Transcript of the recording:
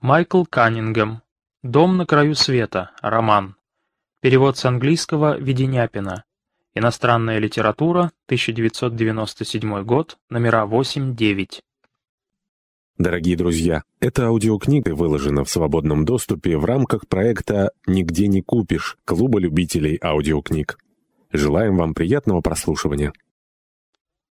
Майкл Каннингем. «Дом на краю света», роман. Перевод с английского Веденяпина. Иностранная литература, 1997 год, номера 8-9. Дорогие друзья, эта аудиокнига выложена в свободном доступе в рамках проекта «Нигде не купишь» Клуба любителей аудиокниг. Желаем вам приятного прослушивания.